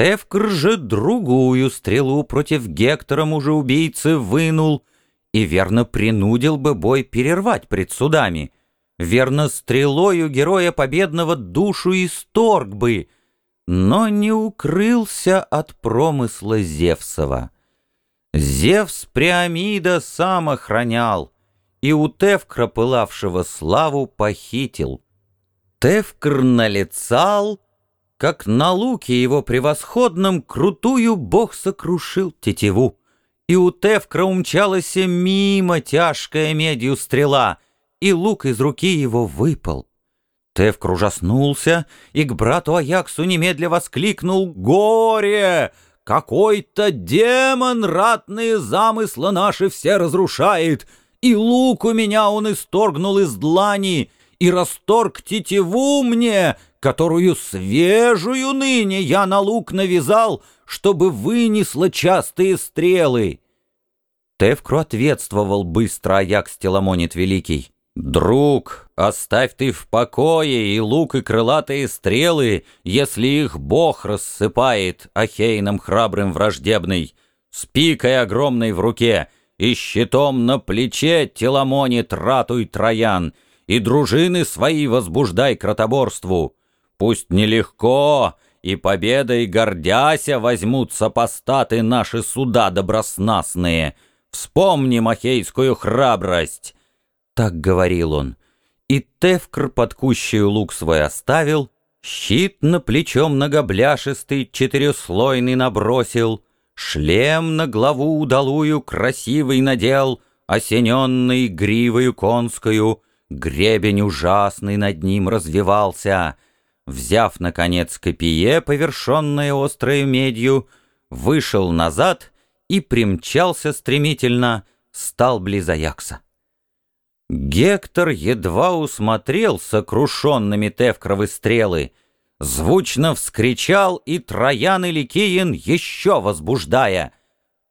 Тевкр же другую стрелу против Гектора мужа-убийцы вынул и верно принудил бы бой перервать пред судами. Верно, стрелою героя победного душу исторг бы, но не укрылся от промысла Зевсова. Зевс Приамида сам охранял, и у Тевкра, пылавшего славу, похитил. Тевкр налицал, как на луке его превосходном крутую бог сокрушил тетиву, и у Тевкра умчалась мимо тяжкая медью стрела, и лук из руки его выпал. Тевкр ужаснулся и к брату Аяксу немедля воскликнул «Горе! Какой-то демон ратные замыслы наши все разрушает, и лук у меня он исторгнул из длани, и расторг тетиву мне, которую свежую ныне я на лук навязал, чтобы вынесла частые стрелы». Тевкру ответствовал быстро Аякс Теламонит Великий. «Друг, оставь ты в покое и лук, и крылатые стрелы, если их Бог рассыпает, Ахейном храбрым враждебный, с пикой огромной в руке и щитом на плече Теламонит ратуй Троян, и дружины свои возбуждай к ротоборству. Пусть нелегко, и победой гордяся возьмутся постаты наши суда доброснастные. Вспомни махейскую храбрость» так говорил он. И Тевкр под кущею лук свой оставил, Щит на плечо многобляшистый четырехслойный набросил, Шлем на главу удалую красивый надел, Осененный гривою конскую, Гребень ужасный над ним развивался. Взяв, наконец, копье, повершенное острою медью, Вышел назад и примчался стремительно, Стал близ Аякса. Гектор едва усмотрел сокрушенными Тевкровы стрелы, звучно вскричал, и Троян и Ликиен еще возбуждая.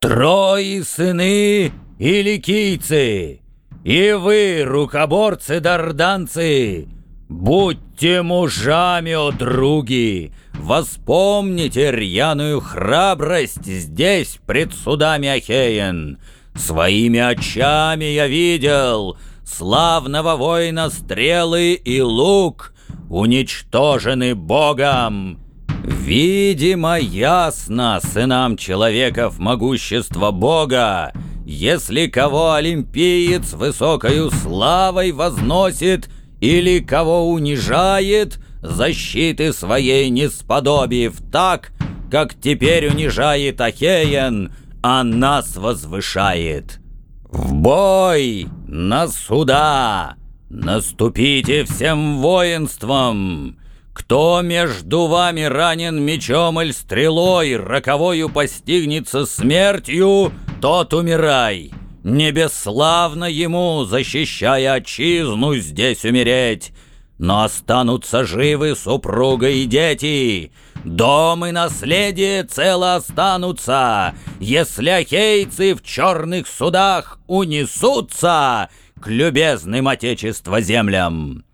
«Трои сыны и ликийцы, и вы, рукоборцы-дарданцы, будьте мужами, о други, воспомните рьяную храбрость здесь, пред судами Ахеен. Своими очами я видел — славного воина стрелы и лук уничтожены Богом. Видимо, ясно сынам человеков могущество Бога, если кого олимпиец высокою славой возносит или кого унижает, защиты своей не сподобив так, как теперь унижает Ахеен, а нас возвышает. В бой! На суда! Наступите всем воинством! Кто между вами ранен мечом или стрелой, роковою постигнется смертью, тот умирай! Не бесславно ему, защищая отчизну, здесь умереть, но останутся живы супруга и дети, Дом и наследие цело останутся, если ахейцы в черных судах унесутся к любезным отечества землям.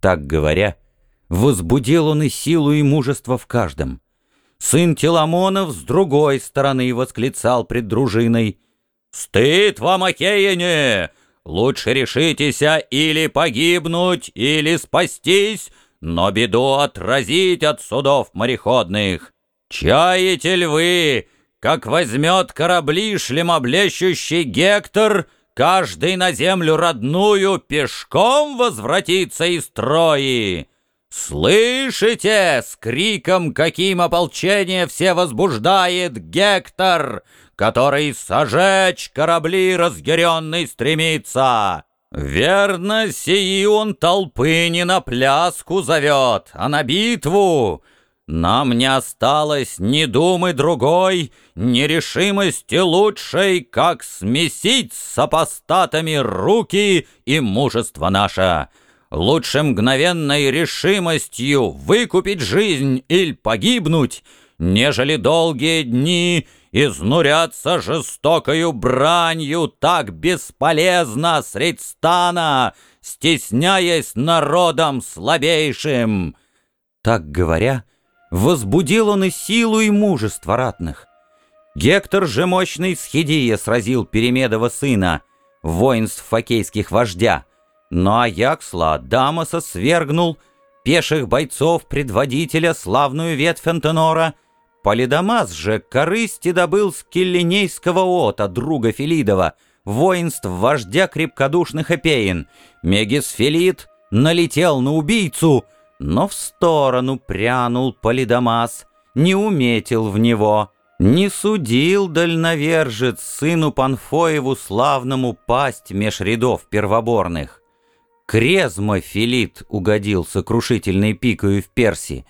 Так говоря, возбудил он и силу, и мужество в каждом. Сын Теламонов с другой стороны восклицал пред дружиной. «Стыд вам, Ахеяне! Лучше решитеся или погибнуть, или спастись, но беду отразить от судов мореходных. Чаете ли вы, как возьмет корабли шлемоблещущий Гектор, каждый на землю родную пешком возвратится из Трои? Слышите, с криком, каким ополчение все возбуждает Гектор, который сожечь корабли разъяренный стремится? Верно, сии он толпы не на пляску зовет, а на битву. Нам не осталось ни думы другой, ни решимости лучшей, как смесить с сопостатами руки и мужество наше. Лучше мгновенной решимостью выкупить жизнь или погибнуть, нежели долгие дни — изнуряться жестокою бранью так бесполезно средь стана, стесняясь народом слабейшим. Так говоря, Возбудил он и силу, и мужество ратных. Гектор же мощный с Хидия сразил Перемедова сына, воинств факейских вождя, но Аяксла Дамаса свергнул, пеших бойцов предводителя славную ветвь Антенора, Полидамас же корысти добыл с Киллинейского ота, друга Филидова, воинств вождя крепкодушных Эпеин. Мегисфилид налетел на убийцу, но в сторону прянул Полидамас, не уметил в него. Не судил дальновержец сыну Панфоеву славному пасть меж рядов первоборных. Крезмо Филит угодил сокрушительной пикою в Персии.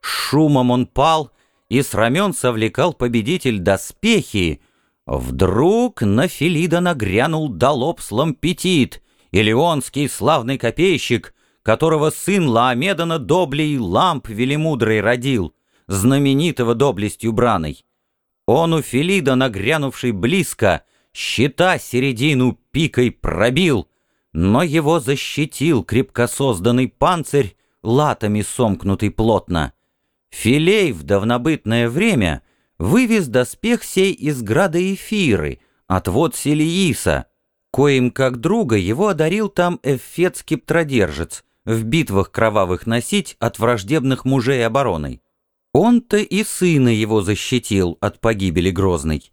Шумом он пал, и с рамен совлекал победитель доспехи. Вдруг на Филида нагрянул долоб слампетит, илионский славный копейщик, которого сын Лаомедана доблей ламп велимудрый родил, знаменитого доблестью браной. Он у Филида, нагрянувший близко, щита середину пикой пробил, но его защитил крепко созданный панцирь, латами сомкнутый плотно. Филей в давнобытное время вывез доспех сей из града Эфиры, отвод Селииса, коим как друга его одарил там Эфет Скиптродержец, в битвах кровавых носить от враждебных мужей обороной. Он-то и сына его защитил от погибели грозной.